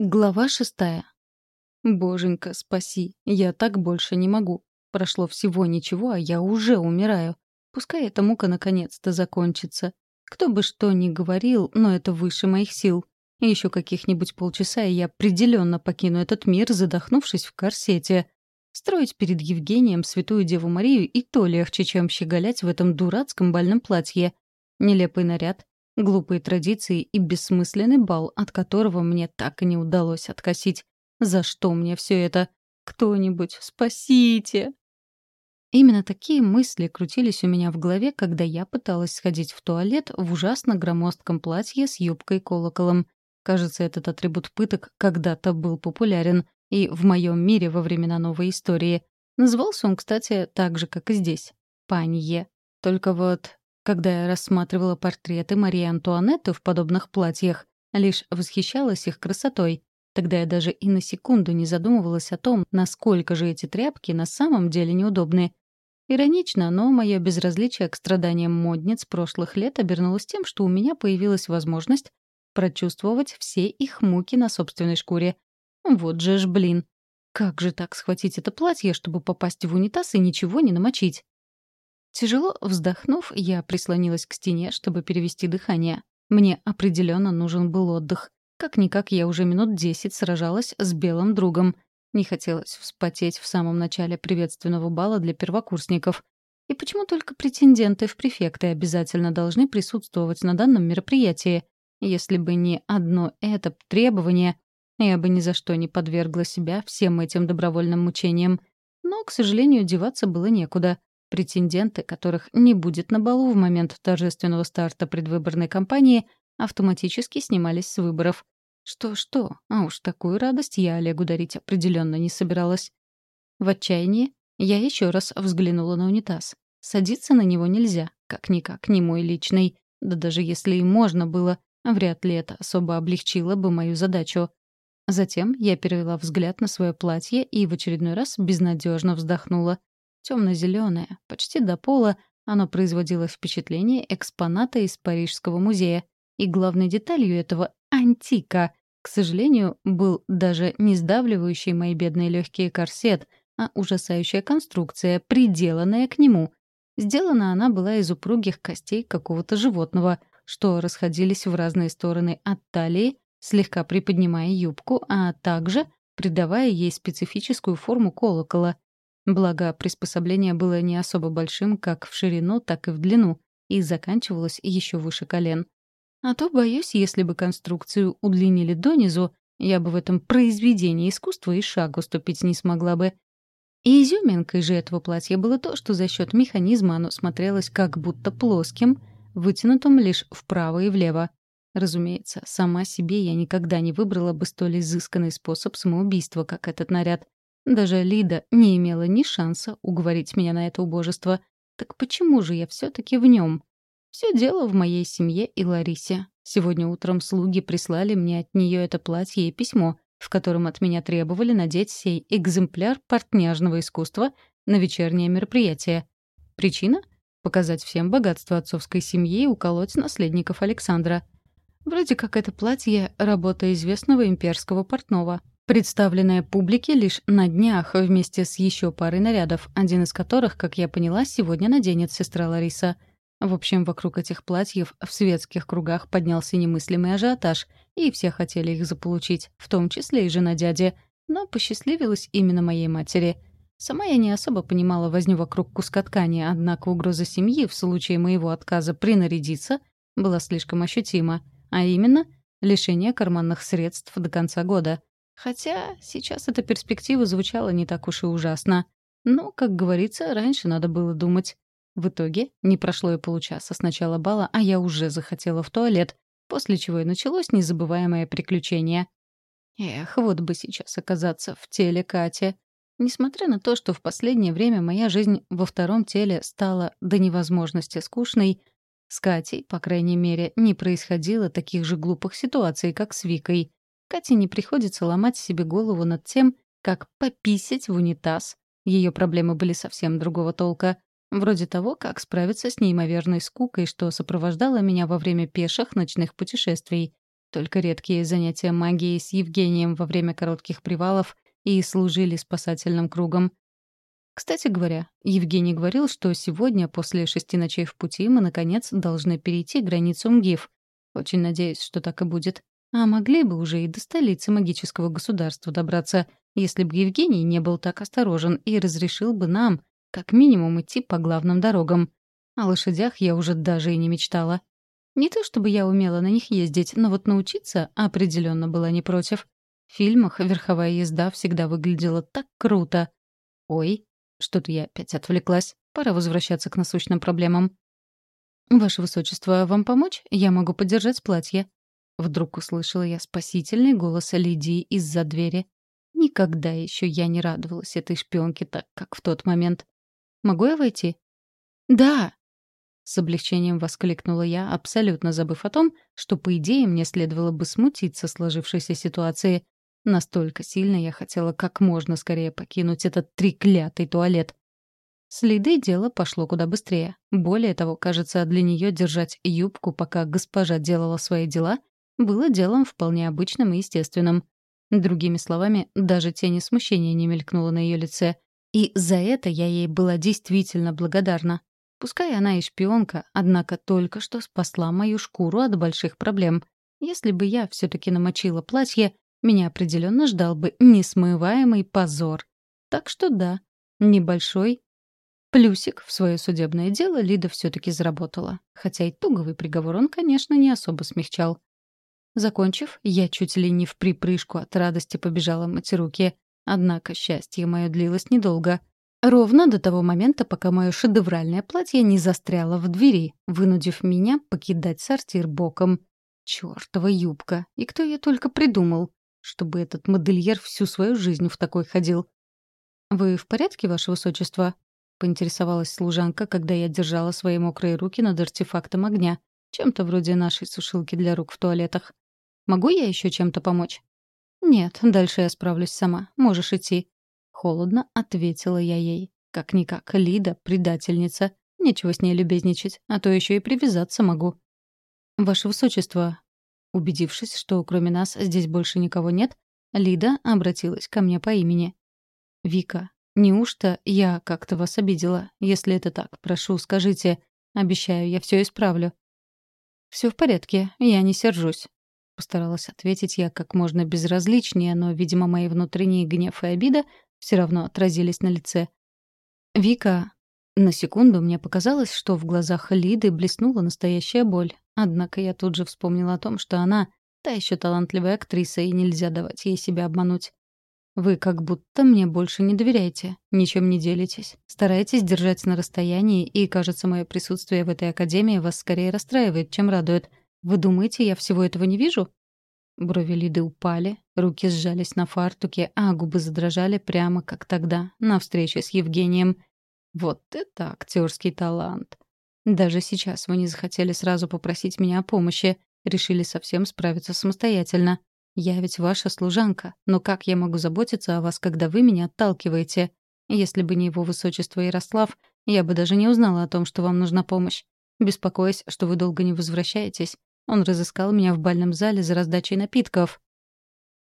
Глава шестая. Боженька, спаси, я так больше не могу. Прошло всего ничего, а я уже умираю. Пускай эта мука наконец-то закончится. Кто бы что ни говорил, но это выше моих сил. Еще каких-нибудь полчаса, и я определенно покину этот мир, задохнувшись в корсете. Строить перед Евгением святую Деву Марию и то легче, чем щеголять в этом дурацком бальном платье. Нелепый наряд, Глупые традиции и бессмысленный бал, от которого мне так и не удалось откосить. За что мне все это? Кто-нибудь, спасите! Именно такие мысли крутились у меня в голове, когда я пыталась сходить в туалет в ужасно громоздком платье с юбкой-колоколом. Кажется, этот атрибут пыток когда-то был популярен и в моем мире во времена новой истории. Назывался он, кстати, так же, как и здесь — панье. Только вот когда я рассматривала портреты Марии Антуанетты в подобных платьях, лишь восхищалась их красотой. Тогда я даже и на секунду не задумывалась о том, насколько же эти тряпки на самом деле неудобны. Иронично, но мое безразличие к страданиям модниц прошлых лет обернулось тем, что у меня появилась возможность прочувствовать все их муки на собственной шкуре. Вот же ж, блин. Как же так схватить это платье, чтобы попасть в унитаз и ничего не намочить? Тяжело вздохнув, я прислонилась к стене, чтобы перевести дыхание. Мне определенно нужен был отдых. Как-никак я уже минут десять сражалась с белым другом. Не хотелось вспотеть в самом начале приветственного бала для первокурсников. И почему только претенденты в префекты обязательно должны присутствовать на данном мероприятии? Если бы не одно это требование, я бы ни за что не подвергла себя всем этим добровольным мучениям. Но, к сожалению, деваться было некуда. Претенденты, которых не будет на балу в момент торжественного старта предвыборной кампании, автоматически снимались с выборов. Что-что, а уж такую радость я Олегу дарить определенно не собиралась. В отчаянии я еще раз взглянула на унитаз. Садиться на него нельзя, как-никак не мой личный. Да даже если и можно было, вряд ли это особо облегчило бы мою задачу. Затем я перевела взгляд на свое платье и в очередной раз безнадежно вздохнула. Темно-зеленое, почти до пола, оно производило впечатление экспоната из Парижского музея. И главной деталью этого антика, к сожалению, был даже не сдавливающий мои бедные легкие корсет, а ужасающая конструкция, приделанная к нему. Сделана она была из упругих костей какого-то животного, что расходились в разные стороны от талии, слегка приподнимая юбку, а также придавая ей специфическую форму колокола — Благо, приспособление было не особо большим как в ширину, так и в длину, и заканчивалось еще выше колен. А то, боюсь, если бы конструкцию удлинили донизу, я бы в этом произведении искусства и шагу ступить не смогла бы. И изюминкой же этого платья было то, что за счет механизма оно смотрелось как будто плоским, вытянутым лишь вправо и влево. Разумеется, сама себе я никогда не выбрала бы столь изысканный способ самоубийства, как этот наряд. Даже Лида не имела ни шанса уговорить меня на это убожество. Так почему же я все-таки в нем? Все дело в моей семье и Ларисе. Сегодня утром слуги прислали мне от нее это платье и письмо, в котором от меня требовали надеть сей экземпляр портняжного искусства на вечернее мероприятие. Причина — показать всем богатство отцовской семьи и уколоть наследников Александра. Вроде как это платье — работа известного имперского портного — представленная публике лишь на днях вместе с еще парой нарядов, один из которых, как я поняла, сегодня наденет сестра Лариса. В общем, вокруг этих платьев в светских кругах поднялся немыслимый ажиотаж, и все хотели их заполучить, в том числе и жена дяди. Но посчастливилась именно моей матери. Сама я не особо понимала возню вокруг куска ткани, однако угроза семьи в случае моего отказа принарядиться была слишком ощутима, а именно — лишение карманных средств до конца года — Хотя сейчас эта перспектива звучала не так уж и ужасно. Но, как говорится, раньше надо было думать. В итоге не прошло и получаса с начала бала, а я уже захотела в туалет, после чего и началось незабываемое приключение. Эх, вот бы сейчас оказаться в теле Кати. Несмотря на то, что в последнее время моя жизнь во втором теле стала до невозможности скучной, с Катей, по крайней мере, не происходило таких же глупых ситуаций, как с Викой. Кате не приходится ломать себе голову над тем, как пописать в унитаз. Ее проблемы были совсем другого толка. Вроде того, как справиться с неимоверной скукой, что сопровождало меня во время пеших ночных путешествий. Только редкие занятия магией с Евгением во время коротких привалов и служили спасательным кругом. Кстати говоря, Евгений говорил, что сегодня, после шести ночей в пути, мы, наконец, должны перейти границу МГИФ. Очень надеюсь, что так и будет. А могли бы уже и до столицы магического государства добраться, если бы Евгений не был так осторожен и разрешил бы нам, как минимум, идти по главным дорогам. О лошадях я уже даже и не мечтала. Не то чтобы я умела на них ездить, но вот научиться определенно была не против. В фильмах верховая езда всегда выглядела так круто. Ой, что-то я опять отвлеклась. Пора возвращаться к насущным проблемам. «Ваше Высочество, вам помочь? Я могу подержать платье». Вдруг услышала я спасительный голос Лидии из-за двери. Никогда еще я не радовалась этой шпионке так, как в тот момент. «Могу я войти?» «Да!» С облегчением воскликнула я, абсолютно забыв о том, что, по идее, мне следовало бы смутиться сложившейся ситуации. Настолько сильно я хотела как можно скорее покинуть этот треклятый туалет. С Лидой дело пошло куда быстрее. Более того, кажется, для нее держать юбку, пока госпожа делала свои дела, было делом вполне обычным и естественным. Другими словами, даже тени смущения не мелькнуло на ее лице. И за это я ей была действительно благодарна. Пускай она и шпионка, однако только что спасла мою шкуру от больших проблем. Если бы я все таки намочила платье, меня определенно ждал бы несмываемый позор. Так что да, небольшой плюсик в свое судебное дело Лида все таки заработала. Хотя и туговый приговор он, конечно, не особо смягчал. Закончив, я чуть ли не в припрыжку от радости побежала мыть руки. Однако счастье мое длилось недолго. Ровно до того момента, пока мое шедевральное платье не застряло в двери, вынудив меня покидать сортир боком. Чёртова юбка! И кто ее только придумал? чтобы этот модельер всю свою жизнь в такой ходил. «Вы в порядке, ваше высочество?» — поинтересовалась служанка, когда я держала свои мокрые руки над артефактом огня, чем-то вроде нашей сушилки для рук в туалетах. «Могу я еще чем-то помочь?» «Нет, дальше я справлюсь сама. Можешь идти». Холодно ответила я ей. Как-никак, Лида — предательница. Нечего с ней любезничать, а то еще и привязаться могу. «Ваше высочество, Убедившись, что кроме нас здесь больше никого нет, Лида обратилась ко мне по имени. «Вика, неужто я как-то вас обидела? Если это так, прошу, скажите. Обещаю, я все исправлю». Все в порядке, я не сержусь», — постаралась ответить я как можно безразличнее, но, видимо, мои внутренние гнев и обида все равно отразились на лице. «Вика, на секунду мне показалось, что в глазах Лиды блеснула настоящая боль. Однако я тут же вспомнила о том, что она — та еще талантливая актриса, и нельзя давать ей себя обмануть. Вы как будто мне больше не доверяете, ничем не делитесь, стараетесь держать на расстоянии, и, кажется, мое присутствие в этой академии вас скорее расстраивает, чем радует. Вы думаете, я всего этого не вижу? Брови Лиды упали, руки сжались на фартуке, а губы задрожали прямо как тогда, на встрече с Евгением. Вот это актерский талант. Даже сейчас вы не захотели сразу попросить меня о помощи, решили совсем справиться самостоятельно. Я ведь ваша служанка, но как я могу заботиться о вас, когда вы меня отталкиваете? Если бы не его высочество Ярослав, я бы даже не узнала о том, что вам нужна помощь. Беспокоясь, что вы долго не возвращаетесь, он разыскал меня в бальном зале за раздачей напитков.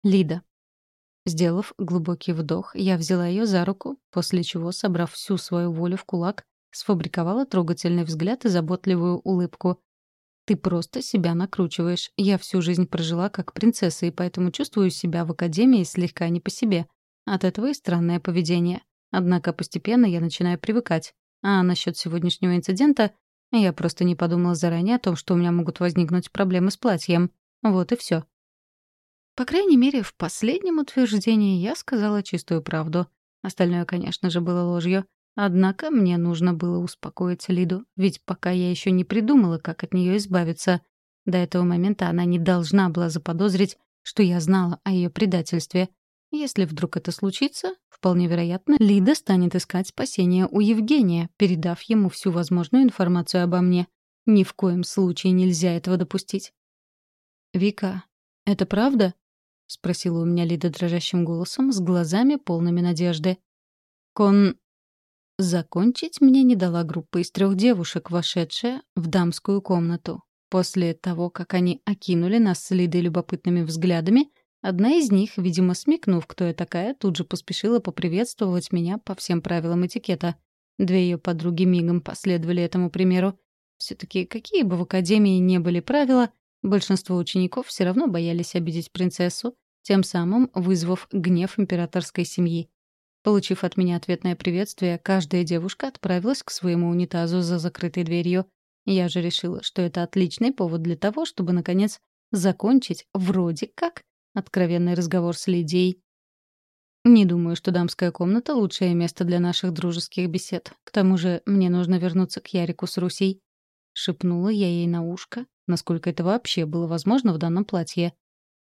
Лида. Сделав глубокий вдох, я взяла ее за руку, после чего, собрав всю свою волю в кулак, сфабриковала трогательный взгляд и заботливую улыбку. «Ты просто себя накручиваешь. Я всю жизнь прожила как принцесса, и поэтому чувствую себя в академии слегка не по себе. От этого и странное поведение. Однако постепенно я начинаю привыкать. А насчет сегодняшнего инцидента я просто не подумала заранее о том, что у меня могут возникнуть проблемы с платьем. Вот и все. По крайней мере, в последнем утверждении я сказала чистую правду. Остальное, конечно же, было ложью. Однако мне нужно было успокоить Лиду, ведь пока я еще не придумала, как от нее избавиться. До этого момента она не должна была заподозрить, что я знала о ее предательстве. Если вдруг это случится, вполне вероятно, Лида станет искать спасения у Евгения, передав ему всю возможную информацию обо мне. Ни в коем случае нельзя этого допустить. «Вика, это правда?» — спросила у меня Лида дрожащим голосом, с глазами полными надежды. «Кон...» Закончить мне не дала группа из трех девушек, вошедшая в дамскую комнату. После того, как они окинули нас с Лидой любопытными взглядами, одна из них, видимо, смекнув, кто я такая, тут же поспешила поприветствовать меня по всем правилам этикета. Две ее подруги мигом последовали этому примеру. все таки какие бы в академии не были правила, большинство учеников все равно боялись обидеть принцессу, тем самым вызвав гнев императорской семьи. Получив от меня ответное приветствие, каждая девушка отправилась к своему унитазу за закрытой дверью. Я же решила, что это отличный повод для того, чтобы, наконец, закончить вроде как откровенный разговор с Лидией. Не думаю, что дамская комната — лучшее место для наших дружеских бесед. К тому же мне нужно вернуться к Ярику с Русей. Шепнула я ей на ушко, насколько это вообще было возможно в данном платье.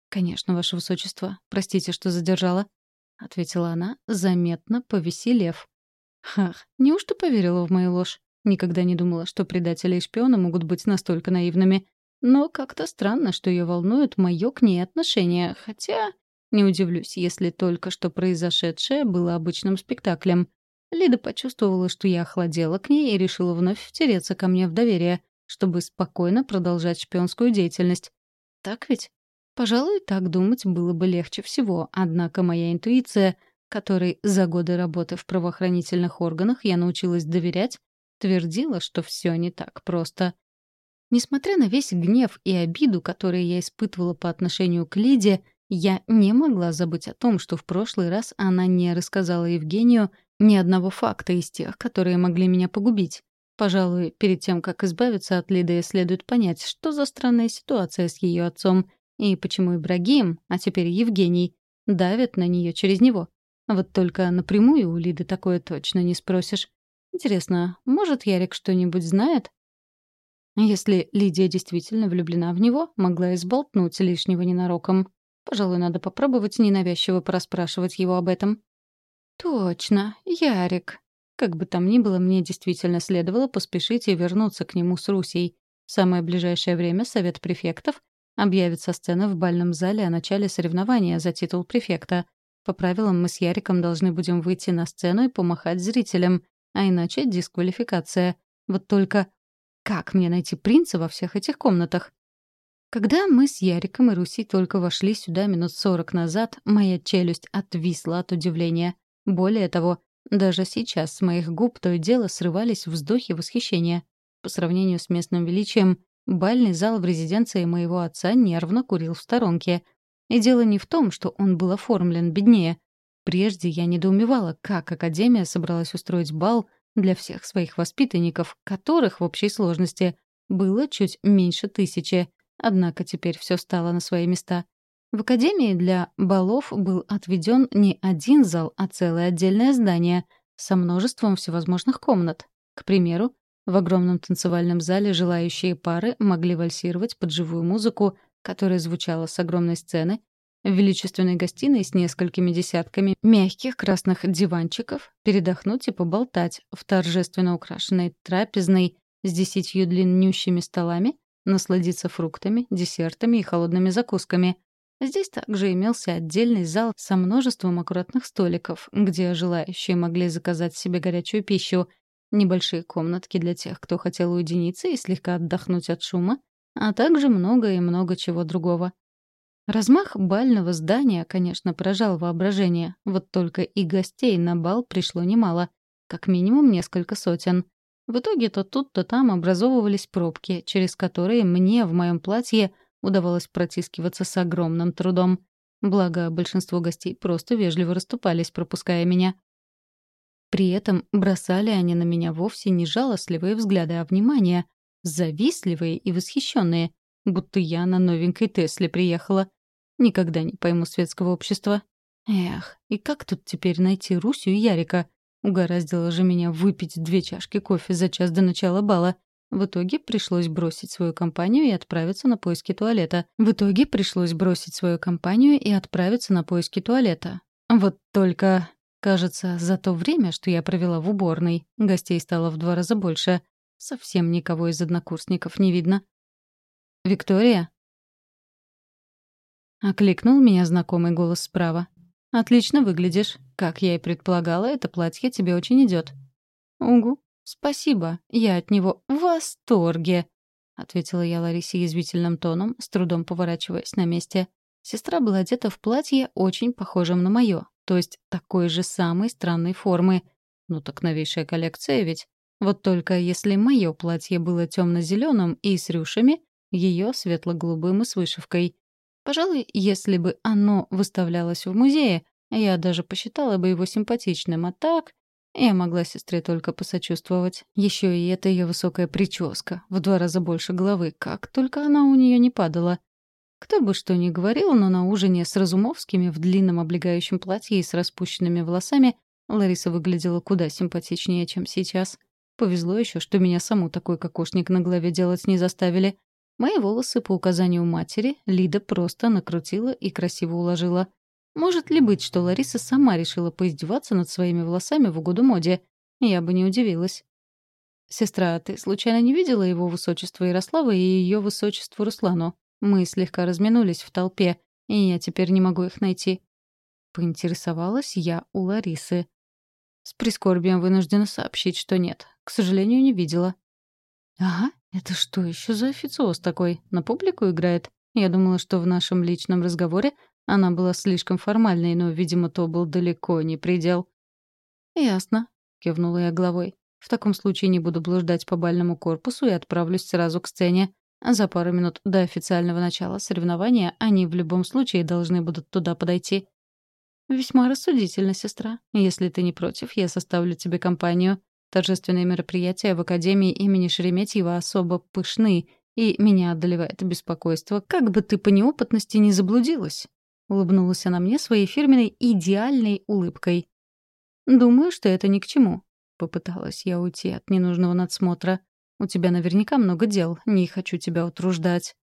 «Конечно, ваше высочество. Простите, что задержала», — ответила она, заметно повеселев. «Хах, неужто поверила в мою ложь? Никогда не думала, что предатели и шпионы могут быть настолько наивными. Но как-то странно, что ее волнует мое к ней отношение, хотя не удивлюсь, если только что произошедшее было обычным спектаклем. Лида почувствовала, что я охладела к ней и решила вновь втереться ко мне в доверие, чтобы спокойно продолжать шпионскую деятельность. Так ведь? Пожалуй, так думать было бы легче всего, однако моя интуиция, которой за годы работы в правоохранительных органах я научилась доверять, твердила, что все не так просто. Несмотря на весь гнев и обиду, которые я испытывала по отношению к Лиде, я не могла забыть о том, что в прошлый раз она не рассказала Евгению ни одного факта из тех, которые могли меня погубить. Пожалуй, перед тем, как избавиться от Лиды, следует понять, что за странная ситуация с ее отцом и почему Ибрагим, а теперь Евгений, давят на нее через него. Вот только напрямую у Лиды такое точно не спросишь. Интересно, может, Ярик что-нибудь знает? Если Лидия действительно влюблена в него, могла изболтнуть лишнего ненароком. Пожалуй, надо попробовать ненавязчиво проспрашивать его об этом. «Точно, Ярик». Как бы там ни было, мне действительно следовало поспешить и вернуться к нему с Русей. В самое ближайшее время Совет префектов объявит со сцены в бальном зале о начале соревнования за титул префекта. По правилам, мы с Яриком должны будем выйти на сцену и помахать зрителям, а иначе дисквалификация. Вот только как мне найти принца во всех этих комнатах? Когда мы с Яриком и Руси только вошли сюда минут сорок назад, моя челюсть отвисла от удивления. Более того, даже сейчас с моих губ то и дело срывались вздохи восхищения. По сравнению с местным величием, бальный зал в резиденции моего отца нервно курил в сторонке. И дело не в том, что он был оформлен беднее. Прежде я недоумевала, как Академия собралась устроить бал для всех своих воспитанников, которых в общей сложности было чуть меньше тысячи. Однако теперь все стало на свои места. В Академии для балов был отведен не один зал, а целое отдельное здание со множеством всевозможных комнат. К примеру, в огромном танцевальном зале желающие пары могли вальсировать под живую музыку, которая звучала с огромной сцены, в величественной гостиной с несколькими десятками мягких красных диванчиков передохнуть и поболтать, в торжественно украшенной трапезной с десятью длиннющими столами насладиться фруктами, десертами и холодными закусками. Здесь также имелся отдельный зал со множеством аккуратных столиков, где желающие могли заказать себе горячую пищу, небольшие комнатки для тех, кто хотел уединиться и слегка отдохнуть от шума, а также много и много чего другого. Размах бального здания, конечно, поражал воображение, вот только и гостей на бал пришло немало, как минимум несколько сотен. В итоге то тут, то там образовывались пробки, через которые мне в моем платье удавалось протискиваться с огромным трудом. Благо, большинство гостей просто вежливо расступались, пропуская меня. При этом бросали они на меня вовсе не жалостливые взгляды, а внимание, завистливые и восхищенные, будто я на новенькой Тесле приехала. Никогда не пойму светского общества. Эх, и как тут теперь найти Русю и Ярика? Угораздило же меня выпить две чашки кофе за час до начала бала. В итоге пришлось бросить свою компанию и отправиться на поиски туалета. В итоге пришлось бросить свою компанию и отправиться на поиски туалета. Вот только, кажется, за то время, что я провела в уборной, гостей стало в два раза больше. Совсем никого из однокурсников не видно. «Виктория?» Окликнул меня знакомый голос справа. «Отлично выглядишь. Как я и предполагала, это платье тебе очень идет. «Угу. Спасибо. Я от него в восторге». — ответила я Ларисе язвительным тоном, с трудом поворачиваясь на месте. Сестра была одета в платье, очень похожем на мое, то есть такой же самой странной формы. Ну так новейшая коллекция ведь. Вот только если мое платье было темно-зеленым и с рюшами, ее светло-голубым и с вышивкой. Пожалуй, если бы оно выставлялось в музее, я даже посчитала бы его симпатичным, а так я могла сестре только посочувствовать. Еще и эта ее высокая прическа, в два раза больше головы, как только она у нее не падала. Кто бы что ни говорил, но на ужине с Разумовскими в длинном облегающем платье и с распущенными волосами Лариса выглядела куда симпатичнее, чем сейчас. Повезло еще, что меня саму такой кокошник на голове делать не заставили. Мои волосы по указанию матери Лида просто накрутила и красиво уложила. Может ли быть, что Лариса сама решила поиздеваться над своими волосами в угоду моде? Я бы не удивилась. «Сестра, ты случайно не видела его высочество Ярослава и ее высочество Руслану? Мы слегка разминулись в толпе, и я теперь не могу их найти». Поинтересовалась я у Ларисы. С прискорбием вынуждена сообщить, что нет. К сожалению, не видела. «Ага, это что еще за официоз такой? На публику играет? Я думала, что в нашем личном разговоре она была слишком формальной, но, видимо, то был далеко не предел. «Ясно», — кивнула я головой. «В таком случае не буду блуждать по бальному корпусу и отправлюсь сразу к сцене. За пару минут до официального начала соревнования они в любом случае должны будут туда подойти». «Весьма рассудительно, сестра. Если ты не против, я составлю тебе компанию. Торжественные мероприятия в Академии имени Шереметьева особо пышны, и меня одолевает беспокойство, как бы ты по неопытности не заблудилась». Улыбнулась она мне своей фирменной идеальной улыбкой. «Думаю, что это ни к чему», — попыталась я уйти от ненужного надсмотра. «У тебя наверняка много дел, не хочу тебя утруждать».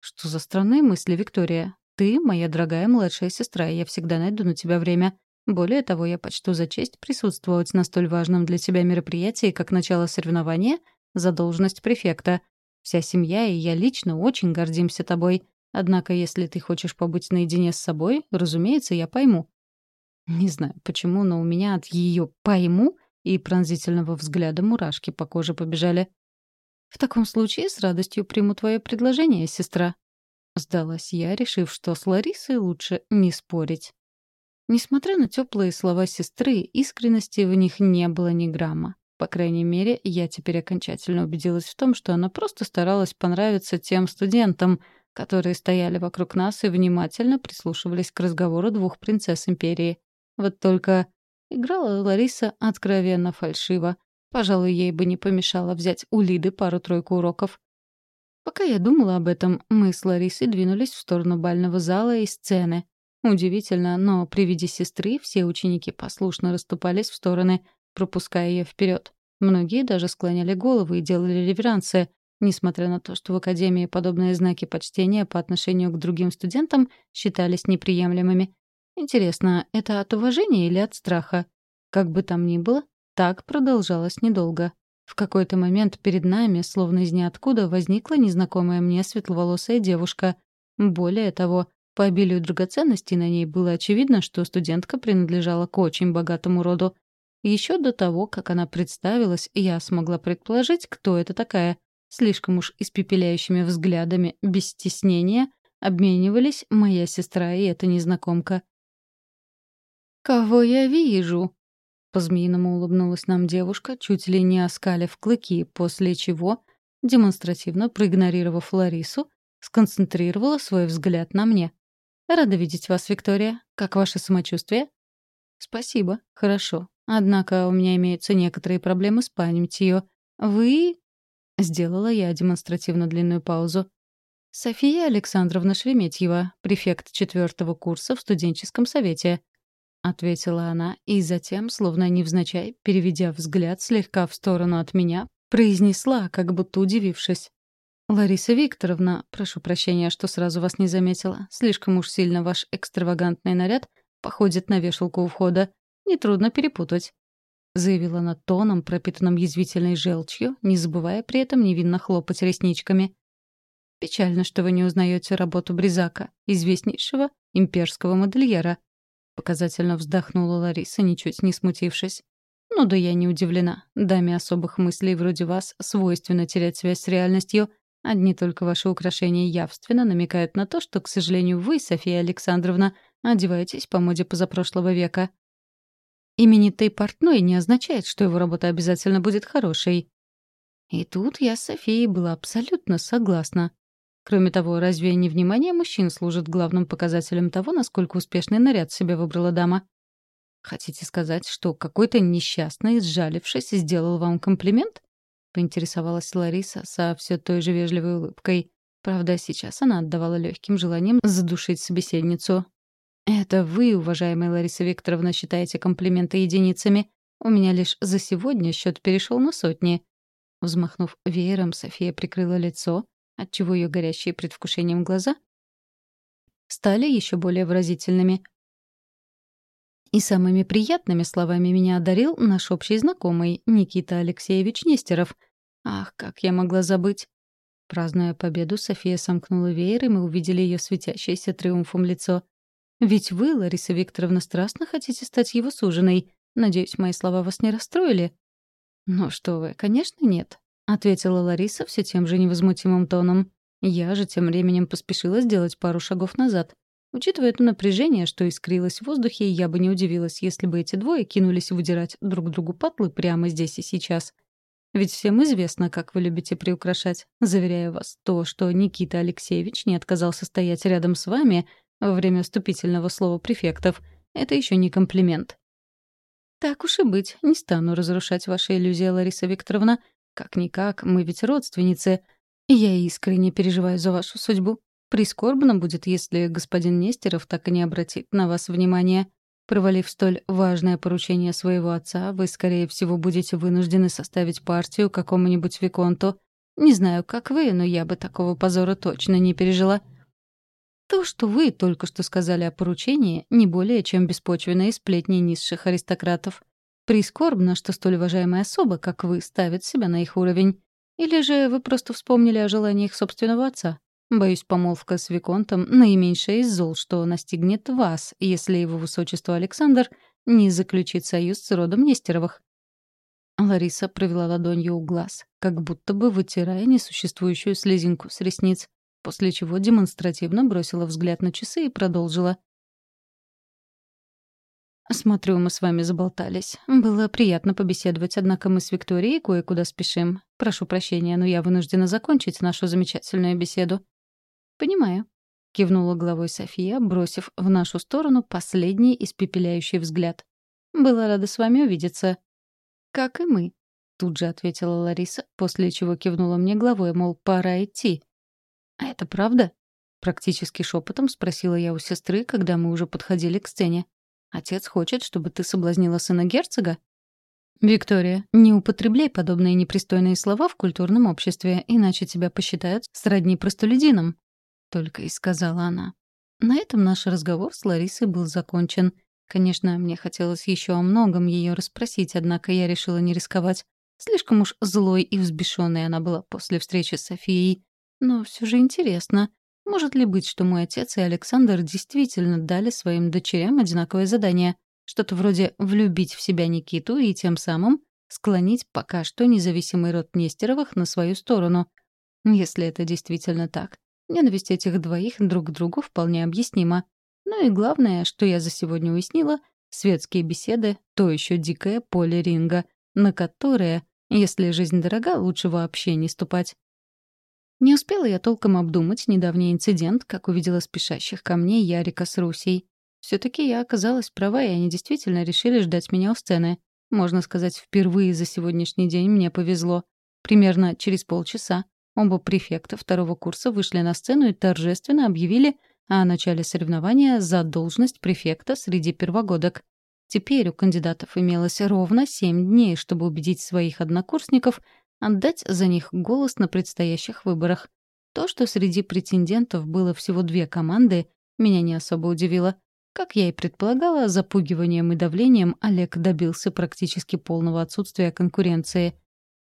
«Что за странные мысли, Виктория? Ты — моя дорогая младшая сестра, и я всегда найду на тебя время. Более того, я почту за честь присутствовать на столь важном для тебя мероприятии, как начало соревнования за должность префекта. Вся семья и я лично очень гордимся тобой. Однако, если ты хочешь побыть наедине с собой, разумеется, я пойму. Не знаю, почему, но у меня от ее «пойму» и пронзительного взгляда мурашки по коже побежали. «В таком случае с радостью приму твое предложение, сестра». Сдалась я, решив, что с Ларисой лучше не спорить. Несмотря на теплые слова сестры, искренности в них не было ни грамма. По крайней мере, я теперь окончательно убедилась в том, что она просто старалась понравиться тем студентам — которые стояли вокруг нас и внимательно прислушивались к разговору двух принцесс Империи. Вот только играла Лариса откровенно фальшиво. Пожалуй, ей бы не помешало взять у Лиды пару-тройку уроков. Пока я думала об этом, мы с Ларисой двинулись в сторону бального зала и сцены. Удивительно, но при виде сестры все ученики послушно расступались в стороны, пропуская ее вперед. Многие даже склоняли головы и делали реверансы, несмотря на то, что в Академии подобные знаки почтения по отношению к другим студентам считались неприемлемыми. Интересно, это от уважения или от страха? Как бы там ни было, так продолжалось недолго. В какой-то момент перед нами, словно из ниоткуда, возникла незнакомая мне светловолосая девушка. Более того, по обилию драгоценностей на ней было очевидно, что студентка принадлежала к очень богатому роду. Еще до того, как она представилась, я смогла предположить, кто это такая. Слишком уж испепеляющими взглядами, без стеснения, обменивались моя сестра и эта незнакомка. «Кого я вижу?» По-змеиному улыбнулась нам девушка, чуть ли не оскалив клыки, после чего, демонстративно проигнорировав Ларису, сконцентрировала свой взгляд на мне. «Рада видеть вас, Виктория. Как ваше самочувствие?» «Спасибо. Хорошо. Однако у меня имеются некоторые проблемы с памятью. Вы Сделала я демонстративно длинную паузу. «София Александровна Шереметьева, префект четвертого курса в студенческом совете», — ответила она, и затем, словно невзначай, переведя взгляд слегка в сторону от меня, произнесла, как будто удивившись. «Лариса Викторовна, прошу прощения, что сразу вас не заметила. Слишком уж сильно ваш экстравагантный наряд походит на вешалку у входа. Нетрудно перепутать заявила она тоном, пропитанным язвительной желчью, не забывая при этом невинно хлопать ресничками. «Печально, что вы не узнаете работу Бризака, известнейшего имперского модельера», показательно вздохнула Лариса, ничуть не смутившись. «Ну да я не удивлена. Даме особых мыслей вроде вас свойственно терять связь с реальностью. Одни только ваши украшения явственно намекают на то, что, к сожалению, вы, София Александровна, одеваетесь по моде позапрошлого века. Именитый портной не означает, что его работа обязательно будет хорошей. И тут я с Софией была абсолютно согласна. Кроме того, разве не внимание мужчин служит главным показателем того, насколько успешный наряд себе выбрала дама? Хотите сказать, что какой-то несчастный, сжалившись, сделал вам комплимент? Поинтересовалась Лариса со все той же вежливой улыбкой. Правда, сейчас она отдавала легким желанием задушить собеседницу. «Это вы, уважаемая Лариса Викторовна, считаете комплименты единицами. У меня лишь за сегодня счет перешел на сотни». Взмахнув веером, София прикрыла лицо, отчего ее горящие предвкушением глаза стали еще более выразительными. И самыми приятными словами меня одарил наш общий знакомый Никита Алексеевич Нестеров. Ах, как я могла забыть! Празднуя победу, София сомкнула веер, и мы увидели ее светящееся триумфом лицо. «Ведь вы, Лариса Викторовна, страстно хотите стать его суженой. Надеюсь, мои слова вас не расстроили?» «Ну что вы, конечно, нет», — ответила Лариса все тем же невозмутимым тоном. Я же тем временем поспешила сделать пару шагов назад. Учитывая это напряжение, что искрилось в воздухе, я бы не удивилась, если бы эти двое кинулись выдирать друг другу патлы прямо здесь и сейчас. Ведь всем известно, как вы любите приукрашать. Заверяю вас, то, что Никита Алексеевич не отказался стоять рядом с вами во время вступительного слова префектов, это еще не комплимент. Так уж и быть, не стану разрушать ваши иллюзии, Лариса Викторовна. Как-никак, мы ведь родственницы. Я искренне переживаю за вашу судьбу. Прискорбно будет, если господин Нестеров так и не обратит на вас внимания. Провалив столь важное поручение своего отца, вы, скорее всего, будете вынуждены составить партию какому-нибудь виконту. Не знаю, как вы, но я бы такого позора точно не пережила. То, что вы только что сказали о поручении, не более чем беспочвенные сплетни низших аристократов. Прискорбно, что столь уважаемая особа, как вы, ставит себя на их уровень. Или же вы просто вспомнили о желаниях собственного отца? Боюсь, помолвка с Виконтом — наименьшее из зол, что настигнет вас, если его высочество Александр не заключит союз с родом Нестеровых. Лариса провела ладонью у глаз, как будто бы вытирая несуществующую слезинку с ресниц, после чего демонстративно бросила взгляд на часы и продолжила. «Смотрю, мы с вами заболтались. Было приятно побеседовать, однако мы с Викторией кое-куда спешим. Прошу прощения, но я вынуждена закончить нашу замечательную беседу. «Понимаю», — кивнула головой София, бросив в нашу сторону последний испепеляющий взгляд. «Была рада с вами увидеться». «Как и мы», — тут же ответила Лариса, после чего кивнула мне головой, мол, пора идти. «А это правда?» — практически шепотом спросила я у сестры, когда мы уже подходили к сцене. «Отец хочет, чтобы ты соблазнила сына герцога?» «Виктория, не употребляй подобные непристойные слова в культурном обществе, иначе тебя посчитают сродни простолюдинам», — только и сказала она. На этом наш разговор с Ларисой был закончен. Конечно, мне хотелось еще о многом ее расспросить, однако я решила не рисковать. Слишком уж злой и взбешенной она была после встречи с Софией. Но все же интересно, может ли быть, что мой отец и Александр действительно дали своим дочерям одинаковое задание? Что-то вроде влюбить в себя Никиту и тем самым склонить пока что независимый род Нестеровых на свою сторону. Если это действительно так, Ненависть этих двоих друг к другу вполне объяснима. Ну и главное, что я за сегодня уяснила, светские беседы — то еще дикое поле ринга, на которое, если жизнь дорога, лучше вообще не ступать. Не успела я толком обдумать недавний инцидент, как увидела спешащих ко мне Ярика с Русей. все таки я оказалась права, и они действительно решили ждать меня у сцены. Можно сказать, впервые за сегодняшний день мне повезло. Примерно через полчаса Оба префекта второго курса вышли на сцену и торжественно объявили о начале соревнования за должность префекта среди первогодок. Теперь у кандидатов имелось ровно семь дней, чтобы убедить своих однокурсников отдать за них голос на предстоящих выборах. То, что среди претендентов было всего две команды, меня не особо удивило. Как я и предполагала, запугиванием и давлением Олег добился практически полного отсутствия конкуренции —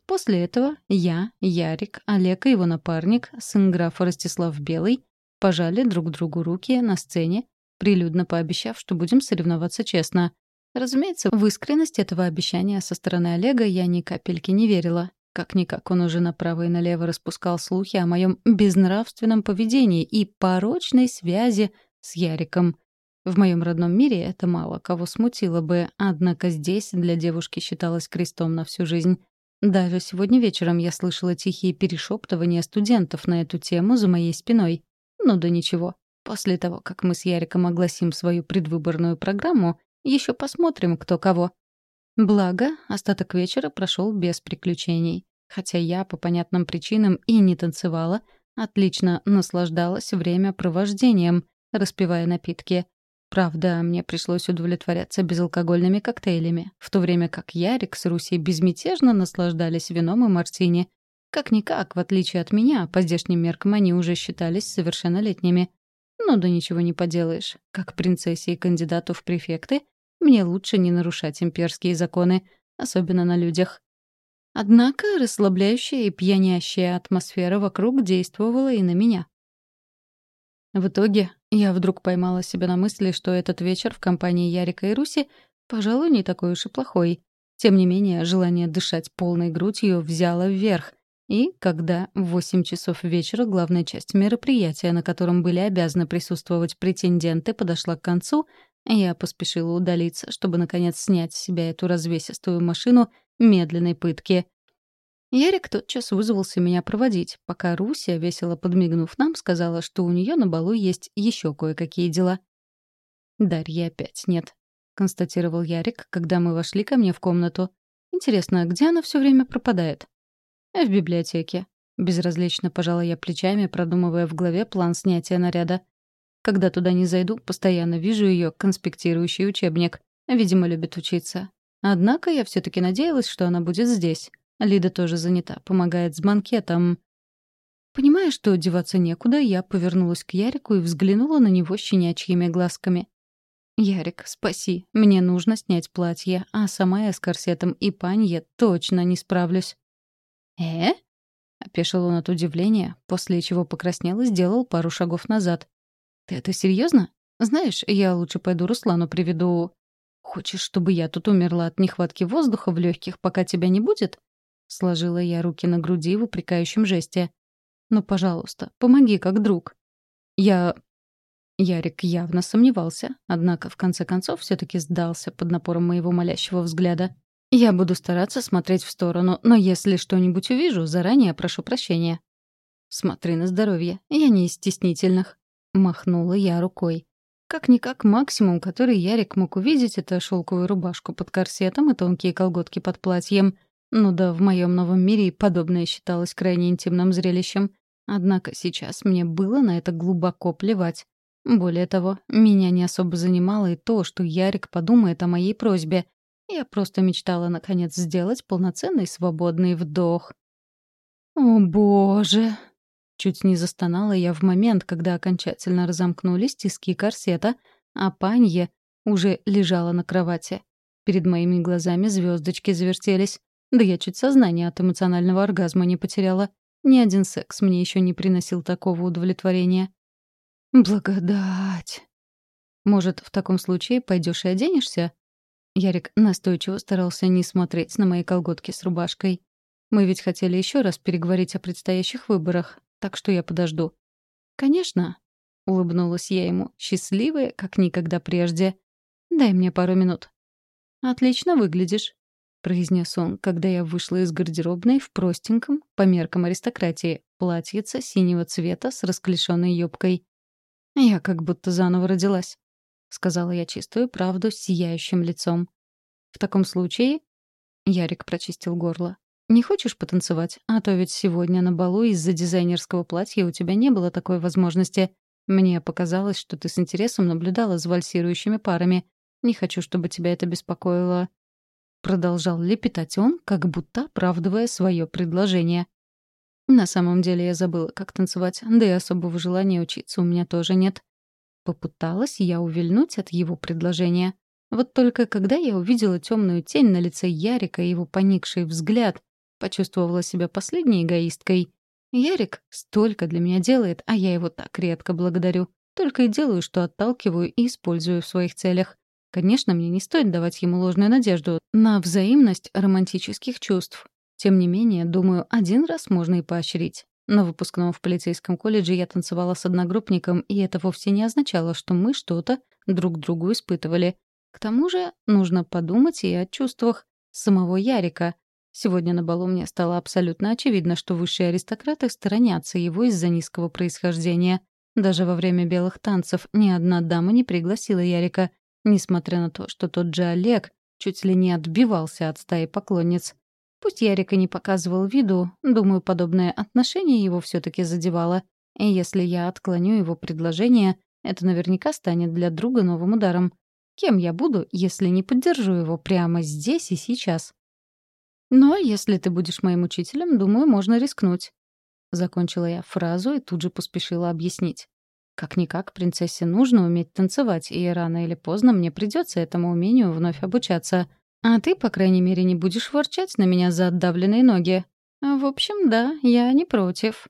После этого я, Ярик, Олег и его напарник, сын графа Ростислав Белый, пожали друг другу руки на сцене, прилюдно пообещав, что будем соревноваться честно. Разумеется, в искренность этого обещания со стороны Олега я ни капельки не верила. Как-никак он уже направо и налево распускал слухи о моем безнравственном поведении и порочной связи с Яриком. В моем родном мире это мало кого смутило бы, однако здесь для девушки считалось крестом на всю жизнь. Даже сегодня вечером я слышала тихие перешептывания студентов на эту тему за моей спиной. Ну да ничего. После того, как мы с Яриком огласим свою предвыборную программу, еще посмотрим, кто кого. Благо, остаток вечера прошел без приключений. Хотя я, по понятным причинам, и не танцевала, отлично наслаждалась времяпровождением, распивая напитки. Правда, мне пришлось удовлетворяться безалкогольными коктейлями, в то время как Ярик с Русей безмятежно наслаждались вином и мартини. Как-никак, в отличие от меня, по здешним меркам они уже считались совершеннолетними. Ну да ничего не поделаешь. Как принцессе и кандидату в префекты, мне лучше не нарушать имперские законы, особенно на людях. Однако расслабляющая и пьянящая атмосфера вокруг действовала и на меня. В итоге я вдруг поймала себя на мысли, что этот вечер в компании Ярика и Руси, пожалуй, не такой уж и плохой. Тем не менее, желание дышать полной грудью взяло вверх. И когда в 8 часов вечера главная часть мероприятия, на котором были обязаны присутствовать претенденты, подошла к концу, я поспешила удалиться, чтобы, наконец, снять с себя эту развесистую машину медленной пытки. Ярик тотчас вызвался меня проводить, пока Руся, весело подмигнув нам, сказала, что у нее на балу есть еще кое-какие дела. «Дарьи опять нет», — констатировал Ярик, когда мы вошли ко мне в комнату. «Интересно, где она все время пропадает?» «В библиотеке». Безразлично пожала я плечами, продумывая в голове план снятия наряда. Когда туда не зайду, постоянно вижу ее конспектирующий учебник. Видимо, любит учиться. Однако я все таки надеялась, что она будет здесь. Лида тоже занята, помогает с банкетом. Понимая, что деваться некуда, я повернулась к Ярику и взглянула на него щенячьими глазками. «Ярик, спаси. Мне нужно снять платье, а сама я с корсетом и панье точно не справлюсь». «Э?» — опешил он от удивления, после чего покраснел и сделал пару шагов назад. «Ты это серьезно? Знаешь, я лучше пойду Руслану приведу...» «Хочешь, чтобы я тут умерла от нехватки воздуха в легких, пока тебя не будет?» Сложила я руки на груди в упрекающем жесте. «Ну, пожалуйста, помоги как друг». «Я...» Ярик явно сомневался, однако в конце концов все таки сдался под напором моего молящего взгляда. «Я буду стараться смотреть в сторону, но если что-нибудь увижу, заранее прошу прощения». «Смотри на здоровье, я не из стеснительных», — махнула я рукой. Как-никак максимум, который Ярик мог увидеть, это шелковую рубашку под корсетом и тонкие колготки под платьем. Ну да, в моем новом мире подобное считалось крайне интимным зрелищем. Однако сейчас мне было на это глубоко плевать. Более того, меня не особо занимало и то, что Ярик подумает о моей просьбе. Я просто мечтала, наконец, сделать полноценный свободный вдох. «О, боже!» Чуть не застонала я в момент, когда окончательно разомкнулись тиски корсета, а панье уже лежала на кровати. Перед моими глазами звездочки завертелись. Да я чуть сознание от эмоционального оргазма не потеряла. Ни один секс мне еще не приносил такого удовлетворения. Благодать. Может, в таком случае пойдешь и оденешься? Ярик настойчиво старался не смотреть на мои колготки с рубашкой. Мы ведь хотели еще раз переговорить о предстоящих выборах, так что я подожду. Конечно, улыбнулась я ему, счастливая, как никогда прежде. Дай мне пару минут. Отлично выглядишь произнес он, когда я вышла из гардеробной в простеньком, по меркам аристократии, платьице синего цвета с расклешенной юбкой. «Я как будто заново родилась», — сказала я чистую правду с сияющим лицом. «В таком случае...» — Ярик прочистил горло. «Не хочешь потанцевать? А то ведь сегодня на балу из-за дизайнерского платья у тебя не было такой возможности. Мне показалось, что ты с интересом наблюдала за вальсирующими парами. Не хочу, чтобы тебя это беспокоило. Продолжал лепетать он, как будто оправдывая свое предложение. На самом деле я забыла, как танцевать, да и особого желания учиться у меня тоже нет. Попыталась я увильнуть от его предложения. Вот только когда я увидела темную тень на лице Ярика и его поникший взгляд, почувствовала себя последней эгоисткой. Ярик столько для меня делает, а я его так редко благодарю. Только и делаю, что отталкиваю и использую в своих целях. Конечно, мне не стоит давать ему ложную надежду на взаимность романтических чувств. Тем не менее, думаю, один раз можно и поощрить. На выпускном в полицейском колледже я танцевала с одногруппником, и это вовсе не означало, что мы что-то друг другу испытывали. К тому же нужно подумать и о чувствах самого Ярика. Сегодня на балу мне стало абсолютно очевидно, что высшие аристократы сторонятся его из-за низкого происхождения. Даже во время белых танцев ни одна дама не пригласила Ярика, несмотря на то, что тот же Олег чуть ли не отбивался от стаи поклонниц. Пусть Ярик и не показывал виду, думаю, подобное отношение его все таки задевало. И если я отклоню его предложение, это наверняка станет для друга новым ударом. Кем я буду, если не поддержу его прямо здесь и сейчас? Но если ты будешь моим учителем, думаю, можно рискнуть. Закончила я фразу и тут же поспешила объяснить. Как-никак, принцессе нужно уметь танцевать, и рано или поздно мне придется этому умению вновь обучаться. А ты, по крайней мере, не будешь ворчать на меня за отдавленные ноги. В общем, да, я не против.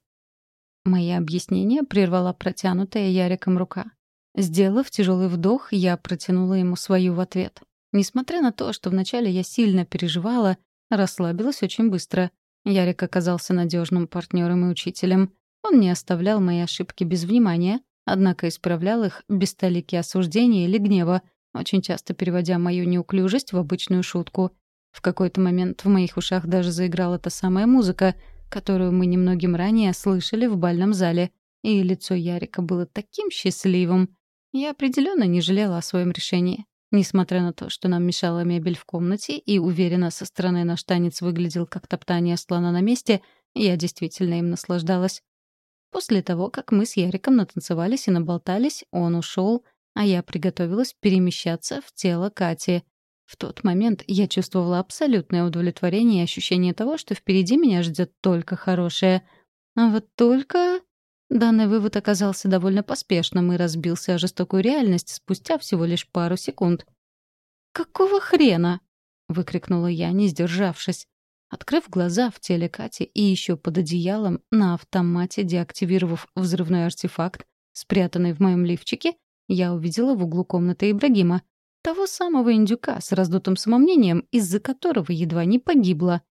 Мои объяснения прервала протянутая Яриком рука. Сделав тяжелый вдох, я протянула ему свою в ответ. Несмотря на то, что вначале я сильно переживала, расслабилась очень быстро. Ярик оказался надежным партнером и учителем. Он не оставлял мои ошибки без внимания, однако исправлял их без толики осуждения или гнева, очень часто переводя мою неуклюжесть в обычную шутку. В какой-то момент в моих ушах даже заиграла та самая музыка, которую мы немногим ранее слышали в бальном зале, и лицо Ярика было таким счастливым. Я определенно не жалела о своем решении. Несмотря на то, что нам мешала мебель в комнате, и, уверена, со стороны наш танец выглядел как топтание слона на месте, я действительно им наслаждалась. После того, как мы с Яриком натанцевались и наболтались, он ушел, а я приготовилась перемещаться в тело Кати. В тот момент я чувствовала абсолютное удовлетворение и ощущение того, что впереди меня ждет только хорошее. А вот только... Данный вывод оказался довольно поспешным и разбился о жестокую реальность спустя всего лишь пару секунд. «Какого хрена?» — выкрикнула я, не сдержавшись. Открыв глаза в теле Кати и еще под одеялом, на автомате деактивировав взрывной артефакт, спрятанный в моем лифчике, я увидела в углу комнаты Ибрагима. Того самого индюка с раздутым самомнением, из-за которого едва не погибла.